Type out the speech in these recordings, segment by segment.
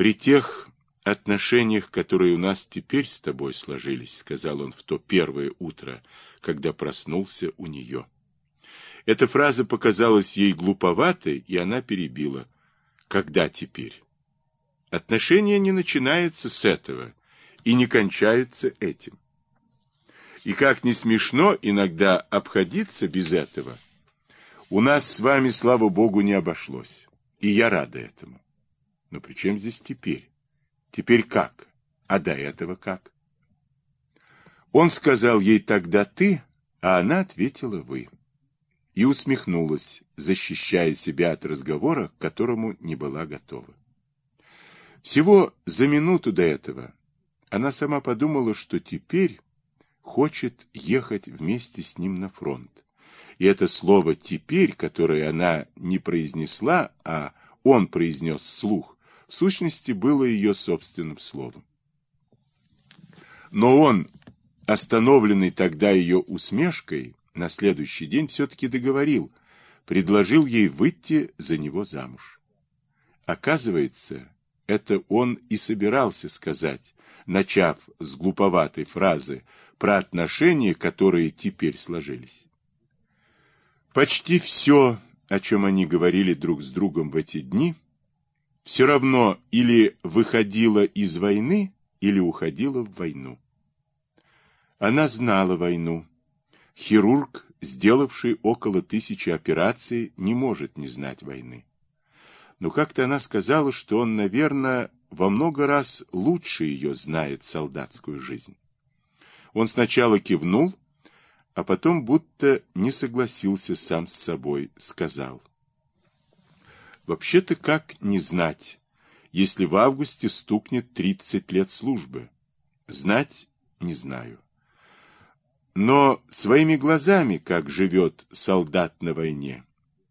При тех отношениях, которые у нас теперь с тобой сложились, сказал он в то первое утро, когда проснулся у нее. Эта фраза показалась ей глуповатой, и она перебила. Когда теперь? Отношения не начинаются с этого и не кончаются этим. И как не смешно иногда обходиться без этого, у нас с вами, слава богу, не обошлось. И я рада этому. Но при чем здесь теперь? Теперь как? А до этого как? Он сказал ей тогда «ты», а она ответила «вы». И усмехнулась, защищая себя от разговора, к которому не была готова. Всего за минуту до этого она сама подумала, что теперь хочет ехать вместе с ним на фронт. И это слово «теперь», которое она не произнесла, а он произнес вслух, в сущности было ее собственным словом. Но он, остановленный тогда ее усмешкой, на следующий день все-таки договорил, предложил ей выйти за него замуж. Оказывается, это он и собирался сказать, начав с глуповатой фразы про отношения, которые теперь сложились. Почти все, о чем они говорили друг с другом в эти дни, все равно или выходило из войны, или уходило в войну. Она знала войну. Хирург, сделавший около тысячи операций, не может не знать войны. Но как-то она сказала, что он, наверное, во много раз лучше ее знает солдатскую жизнь. Он сначала кивнул, а потом будто не согласился сам с собой, сказал. Вообще-то как не знать, если в августе стукнет 30 лет службы? Знать не знаю. Но своими глазами, как живет солдат на войне,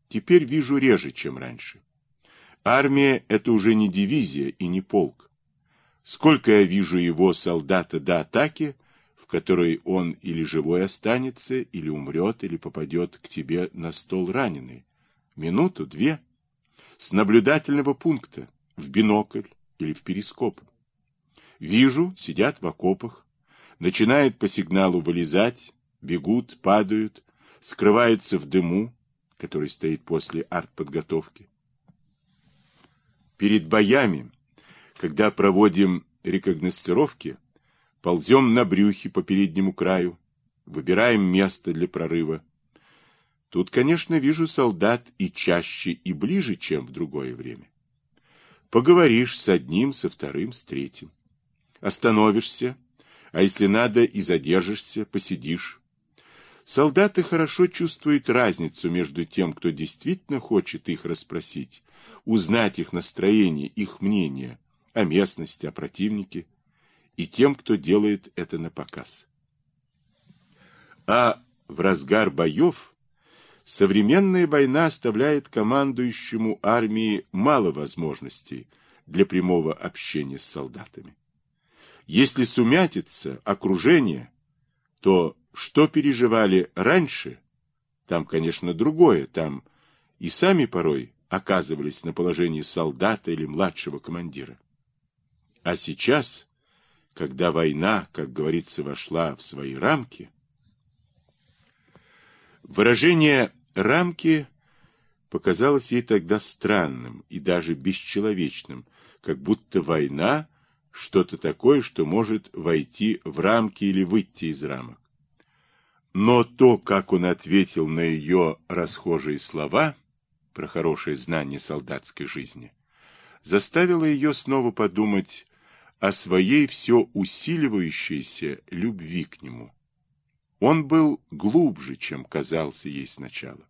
теперь вижу реже, чем раньше. Армия — это уже не дивизия и не полк. Сколько я вижу его солдата до атаки — в которой он или живой останется, или умрет, или попадет к тебе на стол раненый. Минуту, две. С наблюдательного пункта, в бинокль или в перископ. Вижу, сидят в окопах, начинают по сигналу вылезать, бегут, падают, скрываются в дыму, который стоит после артподготовки. Перед боями, когда проводим рекогносцировки, Ползем на брюхе по переднему краю, выбираем место для прорыва. Тут, конечно, вижу солдат и чаще, и ближе, чем в другое время. Поговоришь с одним, со вторым, с третьим. Остановишься, а если надо и задержишься, посидишь. Солдаты хорошо чувствуют разницу между тем, кто действительно хочет их расспросить, узнать их настроение, их мнение о местности, о противнике, и тем, кто делает это на показ. А в разгар боев современная война оставляет командующему армии мало возможностей для прямого общения с солдатами. Если сумятится окружение, то что переживали раньше, там, конечно, другое, там и сами порой оказывались на положении солдата или младшего командира. А сейчас когда война, как говорится, вошла в свои рамки, выражение «рамки» показалось ей тогда странным и даже бесчеловечным, как будто война – что-то такое, что может войти в рамки или выйти из рамок. Но то, как он ответил на ее расхожие слова про хорошее знание солдатской жизни, заставило ее снова подумать о своей все усиливающейся любви к нему. Он был глубже, чем казался ей сначала.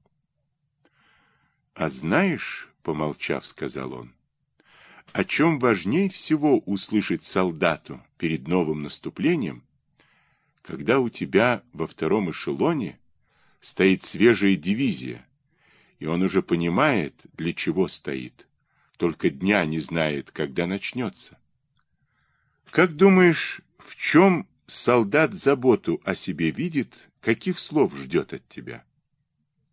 «А знаешь, — помолчав, сказал он, — о чем важнее всего услышать солдату перед новым наступлением, когда у тебя во втором эшелоне стоит свежая дивизия, и он уже понимает, для чего стоит, только дня не знает, когда начнется. Как думаешь, в чем солдат заботу о себе видит, каких слов ждет от тебя?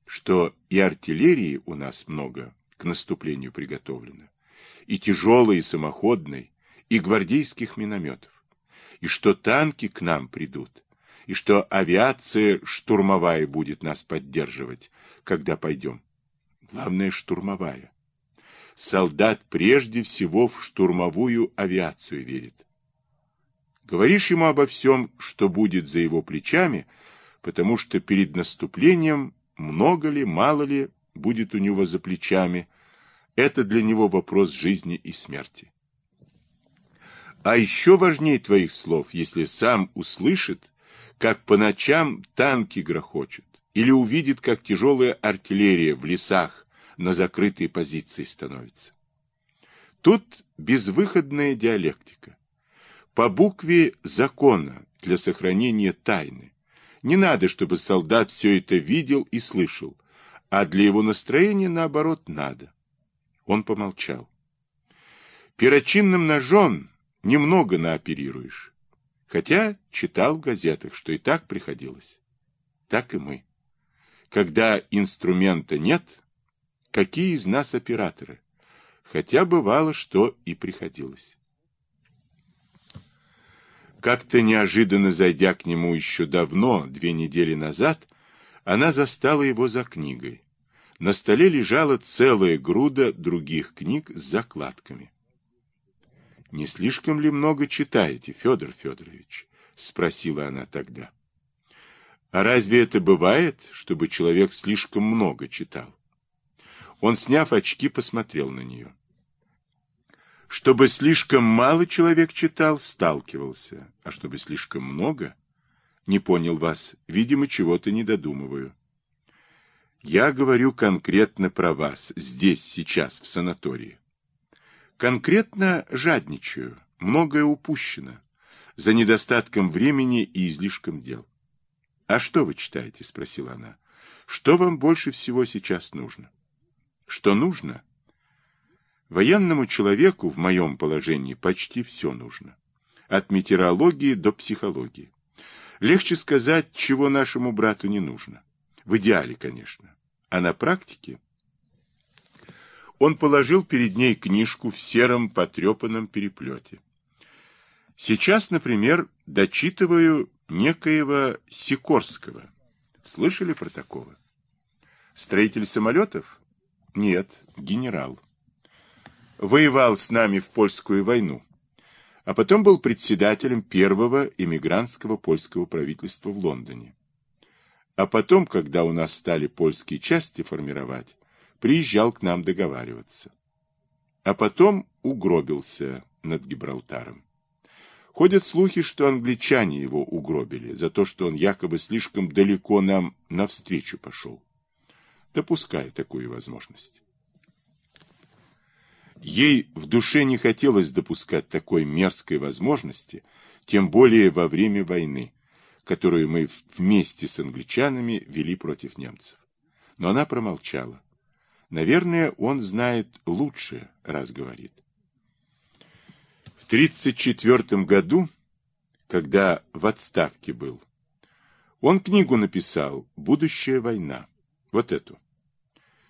Что и артиллерии у нас много к наступлению приготовлено, и тяжелой, и самоходной, и гвардейских минометов, и что танки к нам придут, и что авиация штурмовая будет нас поддерживать, когда пойдем. Главное, штурмовая. Солдат прежде всего в штурмовую авиацию верит. Говоришь ему обо всем, что будет за его плечами, потому что перед наступлением много ли, мало ли будет у него за плечами, это для него вопрос жизни и смерти. А еще важнее твоих слов, если сам услышит, как по ночам танки грохочут, или увидит, как тяжелая артиллерия в лесах на закрытые позиции становится. Тут безвыходная диалектика. По букве закона для сохранения тайны. Не надо, чтобы солдат все это видел и слышал, а для его настроения, наоборот, надо. Он помолчал. Перочинным ножом немного наоперируешь. Хотя читал в газетах, что и так приходилось. Так и мы. Когда инструмента нет, какие из нас операторы? Хотя бывало, что и приходилось. Как-то неожиданно зайдя к нему еще давно, две недели назад, она застала его за книгой. На столе лежала целая груда других книг с закладками. «Не слишком ли много читаете, Федор Федорович?» — спросила она тогда. «А разве это бывает, чтобы человек слишком много читал?» Он, сняв очки, посмотрел на нее. Чтобы слишком мало человек читал, сталкивался, а чтобы слишком много, не понял вас, видимо, чего-то не додумываю. Я говорю конкретно про вас, здесь, сейчас, в санатории. Конкретно жадничаю, многое упущено, за недостатком времени и излишком дел. А что вы читаете, спросила она. Что вам больше всего сейчас нужно? Что нужно? Военному человеку в моем положении почти все нужно. От метеорологии до психологии. Легче сказать, чего нашему брату не нужно. В идеале, конечно. А на практике? Он положил перед ней книжку в сером потрепанном переплете. Сейчас, например, дочитываю некоего Сикорского. Слышали про такого? Строитель самолетов? Нет, генерал воевал с нами в польскую войну, а потом был председателем первого эмигрантского польского правительства в Лондоне. А потом, когда у нас стали польские части формировать, приезжал к нам договариваться. А потом угробился над Гибралтаром. Ходят слухи, что англичане его угробили за то, что он якобы слишком далеко нам навстречу пошел. Допускаю такую возможность. Ей в душе не хотелось допускать такой мерзкой возможности, тем более во время войны, которую мы вместе с англичанами вели против немцев. Но она промолчала. Наверное, он знает лучше, раз говорит. В 1934 году, когда в отставке был, он книгу написал «Будущая война». Вот эту.